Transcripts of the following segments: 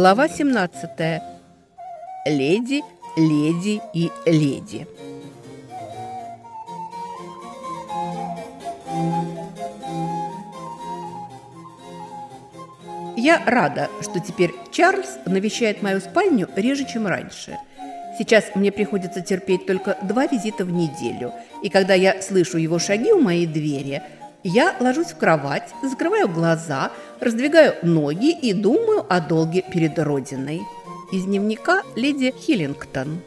Глава 17. Леди, леди и леди. Я рада, что теперь Чарльз навещает мою спальню реже, чем раньше. Сейчас мне приходится терпеть только два визита в неделю, и когда я слышу его шаги у моей двери – я ложусь в кровать, закрываю глаза, раздвигаю ноги и думаю о долге перед Родиной. Из дневника леди Хиллингтон.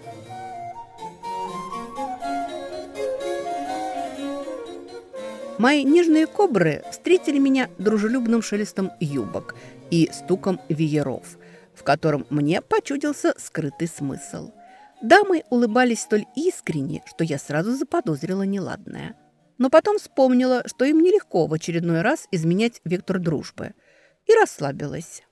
Мои нежные кобры встретили меня дружелюбным шелестом юбок и стуком вееров, в котором мне почудился скрытый смысл. Дамы улыбались столь искренне, что я сразу заподозрила неладное – но потом вспомнила, что им нелегко в очередной раз изменять вектор дружбы, и расслабилась.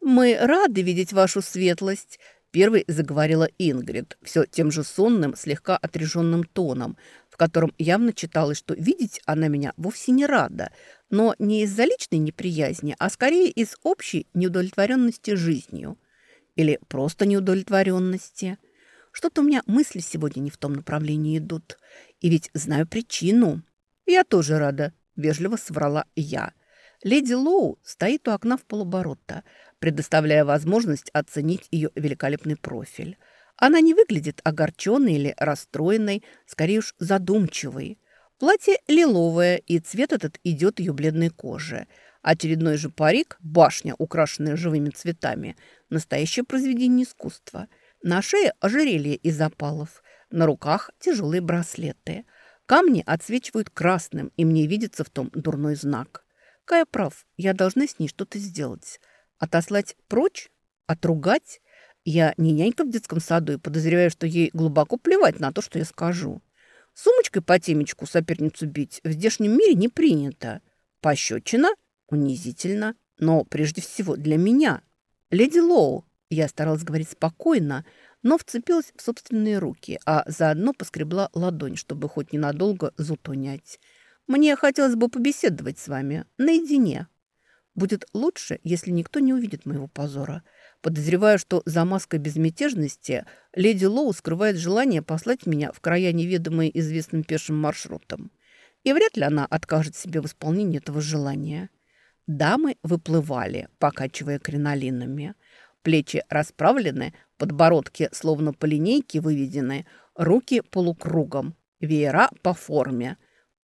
«Мы рады видеть вашу светлость», – первой заговорила Ингрид, все тем же сонным, слегка отряженным тоном, в котором явно читалось, что видеть она меня вовсе не рада, но не из-за личной неприязни, а скорее из общей неудовлетворенности жизнью. Или просто неудовлетворенности – что-то у меня мысли сегодня не в том направлении идут. И ведь знаю причину. Я тоже рада, вежливо соврала я. Леди Лоу стоит у окна в полоборота, предоставляя возможность оценить ее великолепный профиль. Она не выглядит огорченной или расстроенной, скорее уж задумчивой. Платье лиловое, и цвет этот идет ее бледной коже. Очередной же парик, башня, украшенная живыми цветами, настоящее произведение искусства – на шее ожерелье из опалов, на руках тяжелые браслеты. Камни отсвечивают красным, и мне видится в том дурной знак. Кая прав, я должна с ней что-то сделать. Отослать прочь? Отругать? Я не нянька в детском саду и подозреваю, что ей глубоко плевать на то, что я скажу. Сумочкой по темечку соперницу бить в здешнем мире не принято. Пощечина? Унизительно. Но прежде всего для меня. Леди Лоу, я старалась говорить спокойно, но вцепилась в собственные руки, а заодно поскребла ладонь, чтобы хоть ненадолго зуд унять. «Мне хотелось бы побеседовать с вами наедине. Будет лучше, если никто не увидит моего позора. Подозреваю, что за маской безмятежности леди Лоу скрывает желание послать меня в края, неведомые известным пешим маршрутом. И вряд ли она откажет себе в исполнении этого желания». Дамы выплывали, покачивая кринолинами – Плечи расправлены, подбородки словно по линейке выведены, руки полукругом, веера по форме.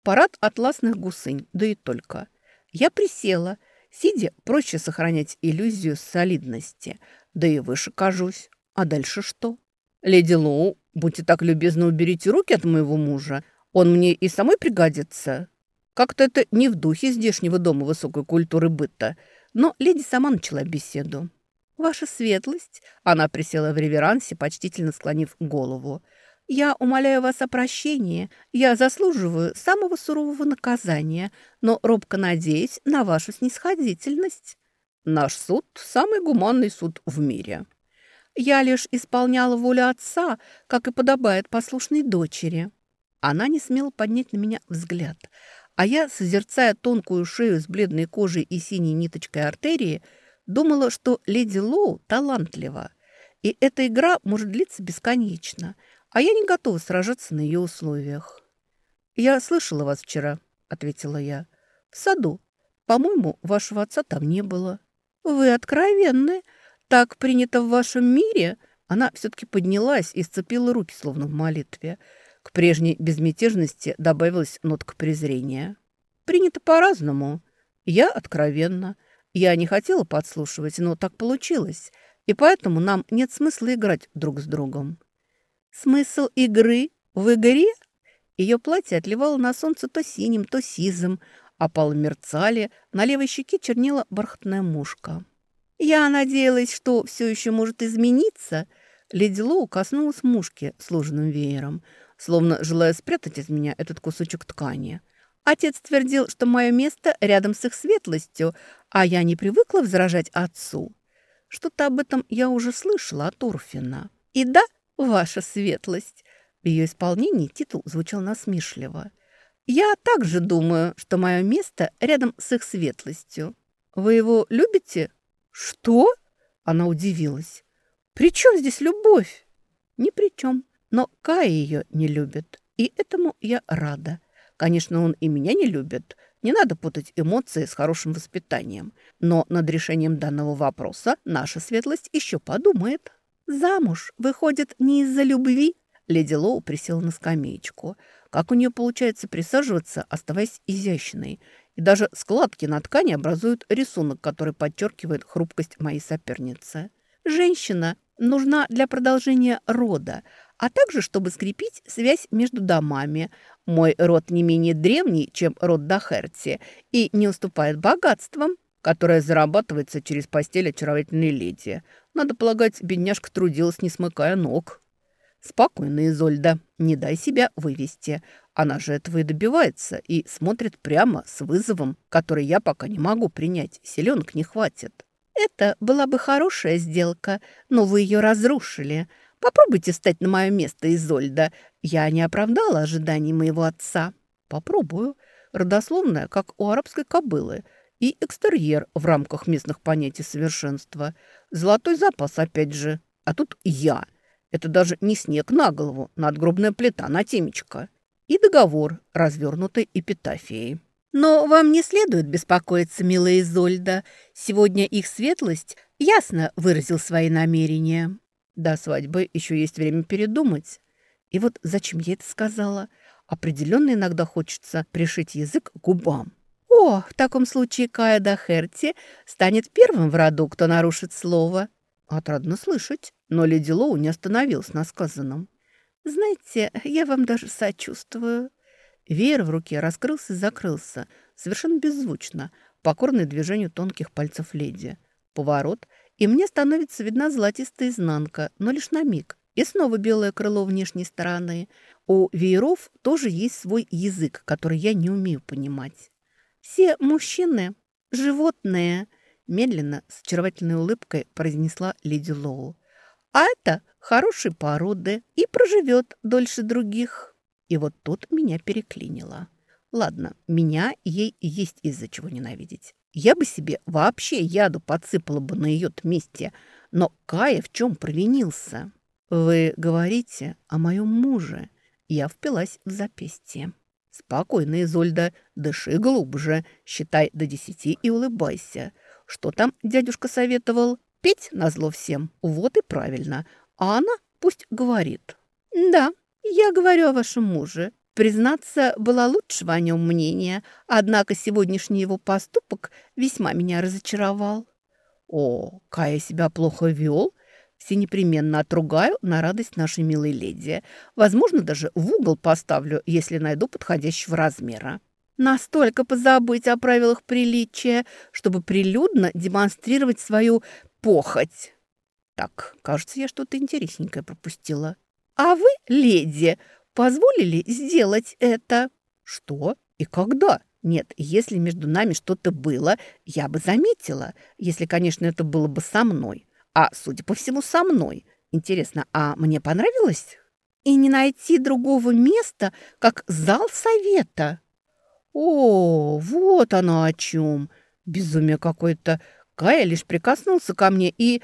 Парад атласных гусынь, да и только. Я присела. Сидя, проще сохранять иллюзию солидности. Да и выше кажусь. А дальше что? Леди Лоу, будьте так любезны, уберите руки от моего мужа. Он мне и самой пригодится. Как-то это не в духе здешнего дома высокой культуры быта. Но леди сама начала беседу. «Ваша светлость!» Она присела в реверансе, почтительно склонив голову. «Я умоляю вас о прощении. Я заслуживаю самого сурового наказания, но робко надеюсь на вашу снисходительность. Наш суд – самый гуманный суд в мире. Я лишь исполняла волю отца, как и подобает послушной дочери». Она не смела поднять на меня взгляд, а я, созерцая тонкую шею с бледной кожей и синей ниточкой артерии – Думала, что леди Лоу талантлива, и эта игра может длиться бесконечно, а я не готова сражаться на ее условиях. «Я слышала вас вчера», — ответила я. «В саду. По-моему, вашего отца там не было». «Вы откровенны. Так принято в вашем мире?» Она все-таки поднялась и сцепила руки, словно в молитве. К прежней безмятежности добавилась нотка презрения. «Принято по-разному. Я откровенно. Я не хотела подслушивать, но так получилось, и поэтому нам нет смысла играть друг с другом. Смысл игры в игре? Ее платье отливало на солнце то синим, то сизым, а полы мерцали, на левой щеке чернела бархатная мушка. Я надеялась, что все еще может измениться. Леди Лоу коснулась мушки сложенным веером, словно желая спрятать из меня этот кусочек ткани – Отец твердил, что мое место рядом с их светлостью, а я не привыкла возражать отцу. Что-то об этом я уже слышала от Урфина. И да, ваша светлость. В ее исполнении титул звучал насмешливо. Я также думаю, что мое место рядом с их светлостью. Вы его любите? Что? Она удивилась. «При чем здесь любовь?» «Ни при чем. Но Кая ее не любит. И этому я рада. Конечно, он и меня не любит. Не надо путать эмоции с хорошим воспитанием. Но над решением данного вопроса наша светлость еще подумает. Замуж выходит не из-за любви. Леди Лоу присела на скамеечку. Как у нее получается присаживаться, оставаясь изящной? И даже складки на ткани образуют рисунок, который подчеркивает хрупкость моей соперницы. Женщина нужна для продолжения рода, а также чтобы скрепить связь между домами. Мой род не менее древний, чем род Дахерти, и не уступает богатствам, которое зарабатывается через постель очаровательной леди. Надо полагать, бедняжка трудилась, не смыкая ног. Спокойно, Изольда, не дай себя вывести. Она же этого и добивается, и смотрит прямо с вызовом, который я пока не могу принять. Селенок не хватит. Это была бы хорошая сделка, но вы ее разрушили. Попробуйте встать на мое место, Изольда. Я не оправдала ожиданий моего отца. Попробую. Родословная, как у арабской кобылы. И экстерьер в рамках местных понятий совершенства. Золотой запас, опять же. А тут я. Это даже не снег на голову, надгробная плита на темечко. И договор, развернутый эпитафией. Но вам не следует беспокоиться, милая Изольда. Сегодня их светлость ясно выразил свои намерения. До свадьбы еще есть время передумать. И вот зачем я это сказала? Определенно иногда хочется пришить язык к губам. О, в таком случае Кая Дахерти станет первым в роду, кто нарушит слово. Отрадно слышать, но леди Лоу не остановилась на сказанном. Знаете, я вам даже сочувствую. Веер в руке раскрылся и закрылся, совершенно беззвучно, покорный движению тонких пальцев леди. Поворот, и мне становится видна золотистая изнанка, но лишь на миг. И снова белое крыло внешней стороны. У вееров тоже есть свой язык, который я не умею понимать. «Все мужчины – животные», – медленно, с очаровательной улыбкой произнесла леди Лоу. «А это хорошей породы и проживет дольше других». И вот тут меня переклинило. Ладно, меня ей есть из-за чего ненавидеть. Я бы себе вообще яду подсыпала бы на ее месте. Но Кая в чем провинился? Вы говорите о моем муже. Я впилась в запястье. Спокойно, Изольда, дыши глубже, считай до десяти и улыбайся. Что там дядюшка советовал? Петь назло всем. Вот и правильно. А она пусть говорит. Да, «Я говорю о вашем муже. Признаться, было лучшего о нем мнения, однако сегодняшний его поступок весьма меня разочаровал». «О, Кая себя плохо вел?» Все непременно отругаю на радость нашей милой леди. Возможно, даже в угол поставлю, если найду подходящего размера. Настолько позабыть о правилах приличия, чтобы прилюдно демонстрировать свою похоть. Так, кажется, я что-то интересненькое пропустила. «А вы, леди, позволили сделать это?» «Что? И когда?» Нет, если между нами что-то было, я бы заметила, если, конечно, это было бы со мной. А, судя по всему, со мной. Интересно, а мне понравилось? И не найти другого места, как зал совета. О, вот оно о чем. Безумие какое-то. Кая лишь прикоснулся ко мне, и...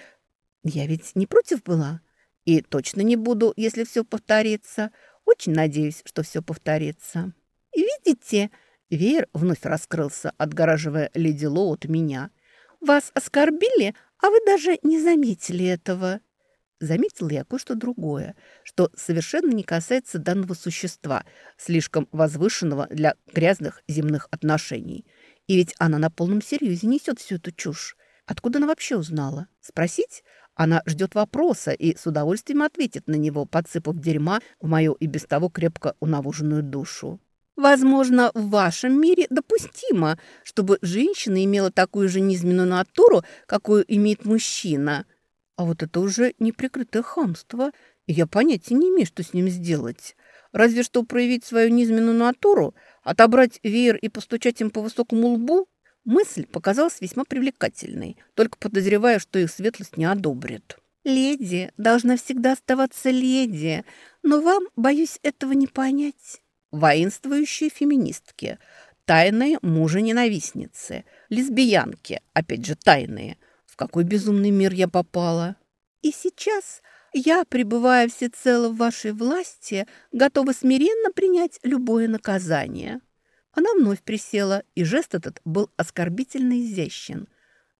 Я ведь не против была. И точно не буду, если все повторится. Очень надеюсь, что все повторится. И видите, веер вновь раскрылся, отгораживая леди Лоу от меня. Вас оскорбили, а вы даже не заметили этого. Заметила я кое-что другое, что совершенно не касается данного существа, слишком возвышенного для грязных земных отношений. И ведь она на полном серьезе несет всю эту чушь. Откуда она вообще узнала? Спросить? Она ждет вопроса и с удовольствием ответит на него, подсыпав дерьма в мою и без того крепко унавуженную душу. Возможно, в вашем мире допустимо, чтобы женщина имела такую же низменную натуру, какую имеет мужчина. А вот это уже неприкрытое хамство, и я понятия не имею, что с ним сделать. Разве что проявить свою низменную натуру, отобрать веер и постучать им по высокому лбу – Мысль показалась весьма привлекательной, только подозревая, что их светлость не одобрит. «Леди должна всегда оставаться леди, но вам, боюсь, этого не понять». Воинствующие феминистки, тайные мужа-ненавистницы, лесбиянки, опять же тайные, в какой безумный мир я попала. И сейчас я, пребывая всецело в вашей власти, готова смиренно принять любое наказание». Она вновь присела, и жест этот был оскорбительно изящен.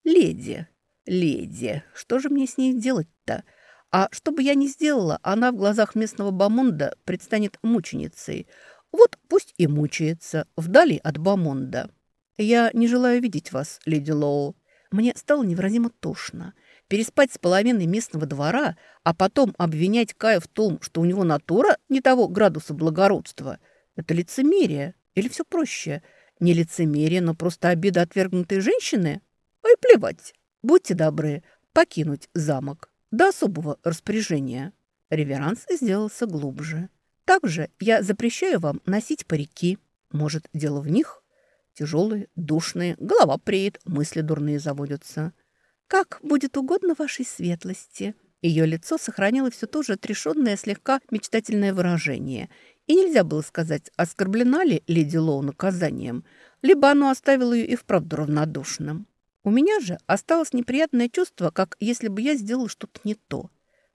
«Леди, леди, что же мне с ней делать-то? А что бы я ни сделала, она в глазах местного Бамонда предстанет мученицей. Вот пусть и мучается, вдали от Бамонда. Я не желаю видеть вас, леди Лоу. Мне стало невыразимо тошно. Переспать с половиной местного двора, а потом обвинять Кая в том, что у него натура не того градуса благородства – это лицемерие. Или все проще? Не лицемерие, но просто обида отвергнутой женщины? Ой, плевать. Будьте добры, покинуть замок до особого распоряжения. Реверанс сделался глубже. Также я запрещаю вам носить парики. Может, дело в них? Тяжелые, душные, голова преет, мысли дурные заводятся. «Как будет угодно вашей светлости». Ее лицо сохранило все то же отрешенное, слегка мечтательное выражение. И нельзя было сказать, оскорблена ли леди Лоу наказанием, либо оно оставило ее и вправду равнодушным. У меня же осталось неприятное чувство, как если бы я сделала что-то не то.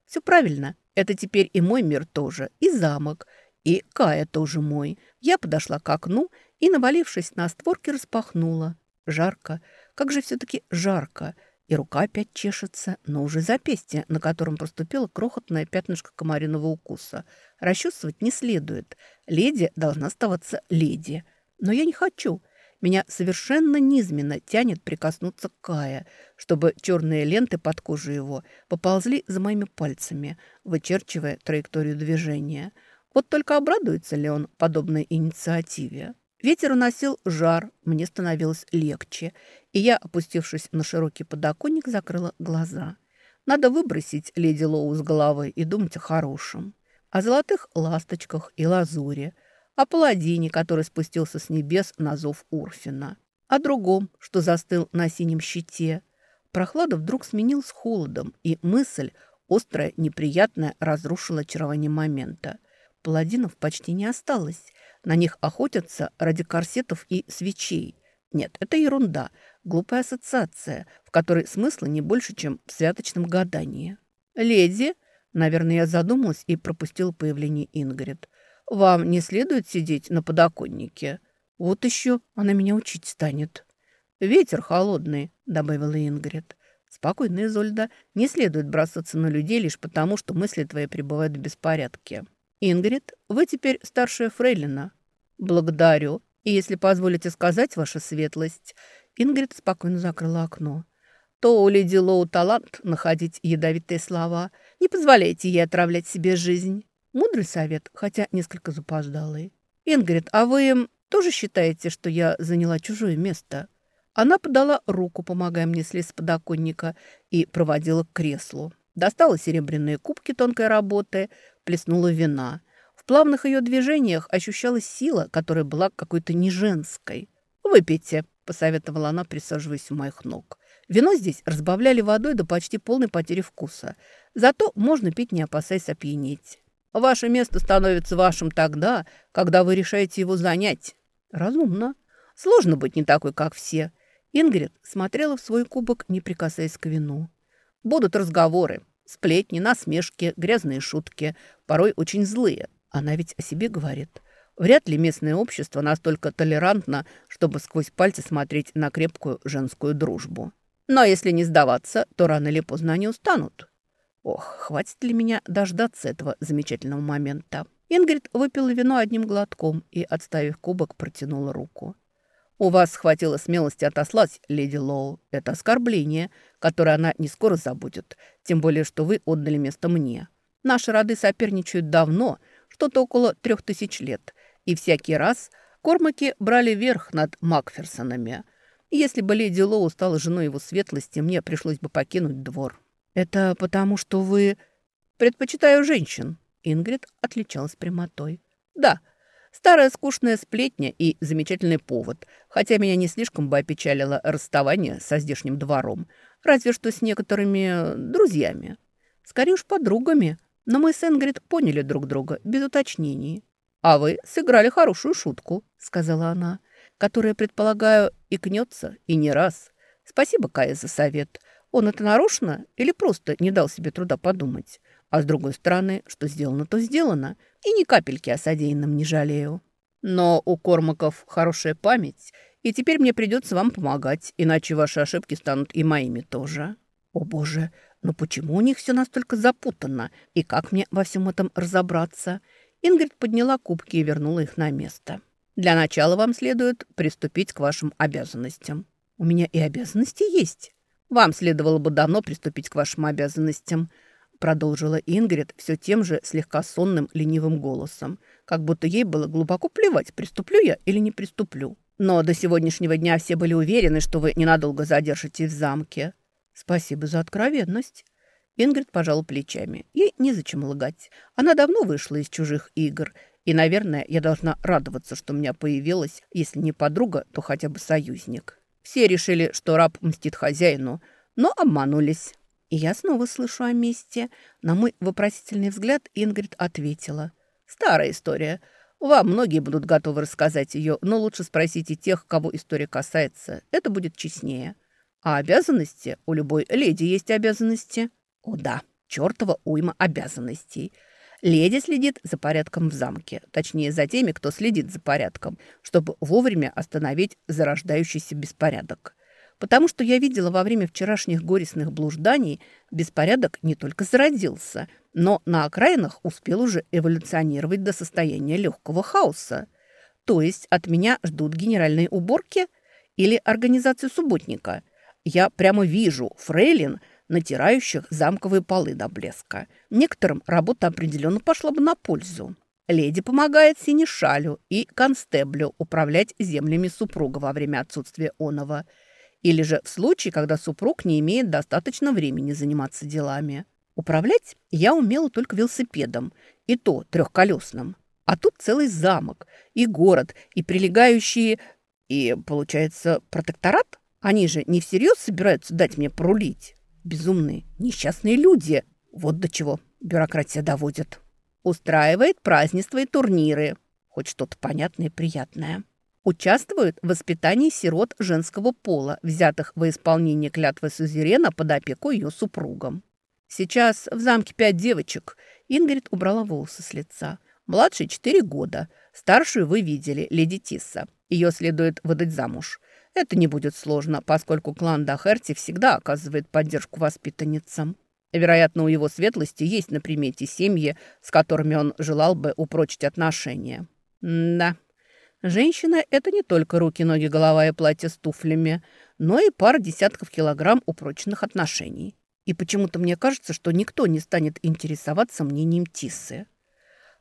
Все правильно, это теперь и мой мир тоже, и замок, и Кая тоже мой. Я подошла к окну и, навалившись на створки, распахнула. Жарко, как же все-таки жарко и рука опять чешется, но уже запястье, на котором проступило крохотное пятнышко комариного укуса. Расчесывать не следует. Леди должна оставаться леди. Но я не хочу. Меня совершенно низменно тянет прикоснуться к Кая, чтобы черные ленты под кожей его поползли за моими пальцами, вычерчивая траекторию движения. Вот только обрадуется ли он подобной инициативе? Ветер уносил жар, мне становилось легче, и я, опустившись на широкий подоконник, закрыла глаза. Надо выбросить леди Лоу с головы и думать о хорошем. О золотых ласточках и лазуре, о паладине, который спустился с небес на зов Урфина, о другом, что застыл на синем щите. Прохлада вдруг сменилась холодом, и мысль, острая, неприятная, разрушила очарование момента. Паладинов почти не осталось. На них охотятся ради корсетов и свечей. Нет, это ерунда, глупая ассоциация, в которой смысла не больше, чем в святочном гадании. «Леди», наверное, я задумалась и пропустила появление Ингрид, «вам не следует сидеть на подоконнике? Вот еще она меня учить станет». «Ветер холодный», — добавила Ингрид. «Спокойно, Изольда, не следует бросаться на людей лишь потому, что мысли твои пребывают в беспорядке». «Ингрид, вы теперь старшая фрейлина». «Благодарю. И если позволите сказать, ваша светлость...» Ингрид спокойно закрыла окно. «То у леди Лоу талант находить ядовитые слова. Не позволяйте ей отравлять себе жизнь». Мудрый совет, хотя несколько запоздалый. «Ингрид, а вы тоже считаете, что я заняла чужое место?» Она подала руку, помогая мне слезть с подоконника, и проводила к креслу. Достала серебряные кубки тонкой работы, плеснула вина. В плавных ее движениях ощущалась сила, которая была какой-то неженской. «Выпейте», – посоветовала она, присаживаясь у моих ног. Вино здесь разбавляли водой до почти полной потери вкуса. Зато можно пить, не опасаясь опьянеть. Ваше место становится вашим тогда, когда вы решаете его занять. Разумно. Сложно быть не такой, как все. Ингрид смотрела в свой кубок, не прикасаясь к вину. Будут разговоры, сплетни, насмешки, грязные шутки, порой очень злые. Она ведь о себе говорит. Вряд ли местное общество настолько толерантно, чтобы сквозь пальцы смотреть на крепкую женскую дружбу. Но если не сдаваться, то рано или поздно они устанут. Ох, хватит ли меня дождаться этого замечательного момента? Ингрид выпила вино одним глотком и, отставив кубок, протянула руку. «У вас хватило смелости отослать, леди Лоу. Это оскорбление, которое она не скоро забудет, тем более, что вы отдали место мне. Наши роды соперничают давно, что-то около трех тысяч лет, и всякий раз Кормаки брали верх над Макферсонами. Если бы леди Лоу стала женой его светлости, мне пришлось бы покинуть двор». «Это потому, что вы...» «Предпочитаю женщин». Ингрид отличалась прямотой. «Да, Старая скучная сплетня и замечательный повод, хотя меня не слишком бы опечалило расставание со здешним двором, разве что с некоторыми друзьями. Скорее уж подругами, но мы с Энгрид поняли друг друга без уточнений. «А вы сыграли хорошую шутку», — сказала она, которая, предполагаю, икнется и не раз. «Спасибо, Кая, за совет. Он это нарочно или просто не дал себе труда подумать? А с другой стороны, что сделано, то сделано. И ни капельки о содеянном не жалею. Но у Кормаков хорошая память, и теперь мне придется вам помогать, иначе ваши ошибки станут и моими тоже. О боже, но почему у них все настолько запутанно? И как мне во всем этом разобраться? Ингрид подняла кубки и вернула их на место. Для начала вам следует приступить к вашим обязанностям. У меня и обязанности есть. Вам следовало бы давно приступить к вашим обязанностям, продолжила Ингрид все тем же слегка сонным ленивым голосом, как будто ей было глубоко плевать, приступлю я или не приступлю. Но до сегодняшнего дня все были уверены, что вы ненадолго задержитесь в замке. Спасибо за откровенность. Ингрид пожала плечами. Ей незачем лгать. Она давно вышла из чужих игр. И, наверное, я должна радоваться, что у меня появилась, если не подруга, то хотя бы союзник. Все решили, что раб мстит хозяину, но обманулись. И я снова слышу о месте. На мой вопросительный взгляд Ингрид ответила. «Старая история. Вам многие будут готовы рассказать ее, но лучше спросите тех, кого история касается. Это будет честнее. А обязанности? У любой леди есть обязанности. О да, чертова уйма обязанностей. Леди следит за порядком в замке, точнее, за теми, кто следит за порядком, чтобы вовремя остановить зарождающийся беспорядок. Потому что я видела во время вчерашних горестных блужданий, беспорядок не только зародился, но на окраинах успел уже эволюционировать до состояния легкого хаоса. То есть от меня ждут генеральные уборки или организацию субботника. Я прямо вижу фрейлин, натирающих замковые полы до блеска. Некоторым работа определенно пошла бы на пользу. Леди помогает синешалю и констеблю управлять землями супруга во время отсутствия оного – или же в случае, когда супруг не имеет достаточно времени заниматься делами. Управлять я умела только велосипедом, и то трехколесным. А тут целый замок, и город, и прилегающие... И, получается, протекторат? Они же не всерьез собираются дать мне порулить. Безумные, несчастные люди. Вот до чего бюрократия доводит. Устраивает празднества и турниры. Хоть что-то понятное и приятное участвуют в воспитании сирот женского пола, взятых во исполнение клятвы сузерена под опеку ее супругом. Сейчас в замке пять девочек. Ингрид убрала волосы с лица. Младшей четыре года. Старшую вы видели, леди Тисса. Ее следует выдать замуж. Это не будет сложно, поскольку клан Дахерти всегда оказывает поддержку воспитанницам. Вероятно, у его светлости есть на примете семьи, с которыми он желал бы упрочить отношения. Да, Женщина – это не только руки, ноги, голова и платье с туфлями, но и пара десятков килограмм упроченных отношений. И почему-то мне кажется, что никто не станет интересоваться мнением Тиссы.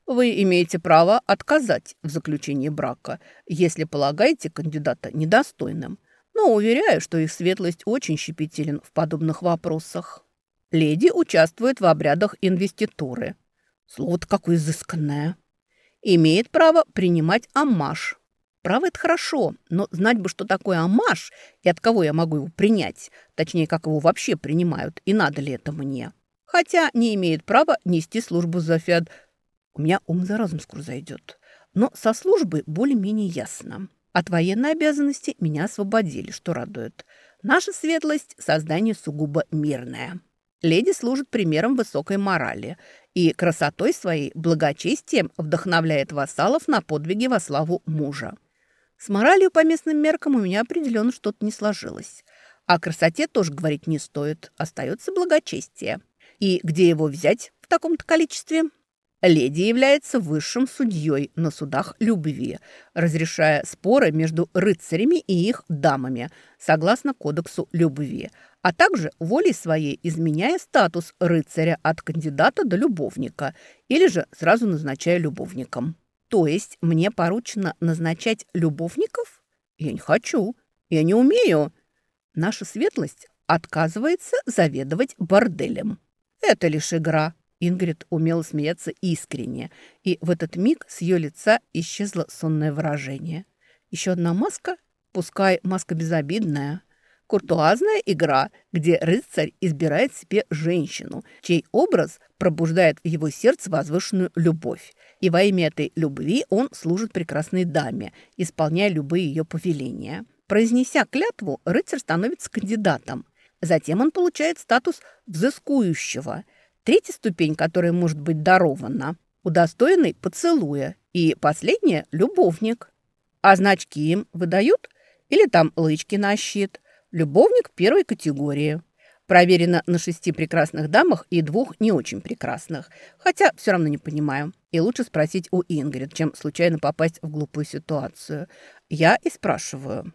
Вы имеете право отказать в заключении брака, если полагаете кандидата недостойным. Но уверяю, что их светлость очень щепетилен в подобных вопросах. Леди участвует в обрядах инвеституры. Слово-то какое изысканное имеет право принимать амаш. Право – это хорошо, но знать бы, что такое амаш и от кого я могу его принять, точнее, как его вообще принимают, и надо ли это мне. Хотя не имеет права нести службу за фиат. У меня ум за разум скоро зайдет. Но со службы более-менее ясно. От военной обязанности меня освободили, что радует. Наша светлость – создание сугубо мирное. Леди служит примером высокой морали и красотой своей, благочестием вдохновляет вассалов на подвиги во славу мужа. С моралью по местным меркам у меня определенно что-то не сложилось. О красоте тоже говорить не стоит, остается благочестие. И где его взять в таком-то количестве? Леди является высшим судьей на судах любви, разрешая споры между рыцарями и их дамами, согласно кодексу любви, а также волей своей изменяя статус рыцаря от кандидата до любовника или же сразу назначая любовником. То есть мне поручено назначать любовников? Я не хочу, я не умею. Наша светлость отказывается заведовать борделем. Это лишь игра. Ингрид умела смеяться искренне, и в этот миг с ее лица исчезло сонное выражение. Еще одна маска, пускай маска безобидная, Куртуазная игра, где рыцарь избирает себе женщину, чей образ пробуждает в его сердце возвышенную любовь. И во имя этой любви он служит прекрасной даме, исполняя любые ее повеления. Произнеся клятву, рыцарь становится кандидатом. Затем он получает статус взыскующего. Третья ступень, которая может быть дарована, удостоенный поцелуя. И последняя – любовник. А значки им выдают? Или там лычки на щит? Любовник первой категории. Проверено на шести прекрасных дамах и двух не очень прекрасных. Хотя все равно не понимаю. И лучше спросить у Ингрид, чем случайно попасть в глупую ситуацию. Я и спрашиваю.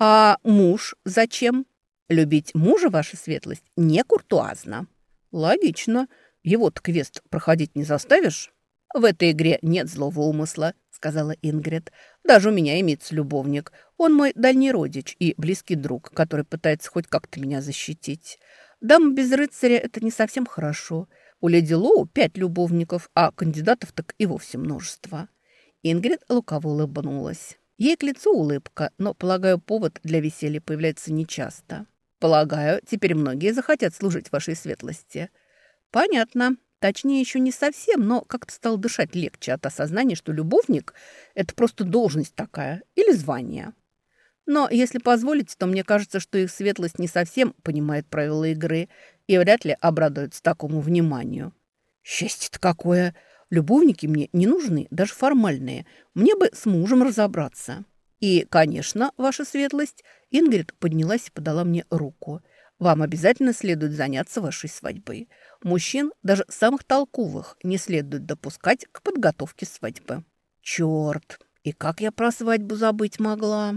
А муж зачем? Любить мужа, ваша светлость, не куртуазно. Логично. Его-то квест проходить не заставишь? В этой игре нет злого умысла, сказала Ингрид. Даже у меня имеется любовник. Он мой дальний родич и близкий друг, который пытается хоть как-то меня защитить. Дама без рыцаря – это не совсем хорошо. У леди Лоу пять любовников, а кандидатов так и вовсе множество. Ингрид лукаво улыбнулась. Ей к лицу улыбка, но, полагаю, повод для веселья появляется нечасто. Полагаю, теперь многие захотят служить вашей светлости. Понятно. Точнее, еще не совсем, но как-то стал дышать легче от осознания, что любовник – это просто должность такая или звание. Но, если позволите, то мне кажется, что их светлость не совсем понимает правила игры и вряд ли обрадуется такому вниманию. Счастье-то какое! Любовники мне не нужны, даже формальные. Мне бы с мужем разобраться. И, конечно, ваша светлость, Ингрид поднялась и подала мне руку. Вам обязательно следует заняться вашей свадьбой. Мужчин, даже самых толковых, не следует допускать к подготовке свадьбы. Черт, и как я про свадьбу забыть могла?»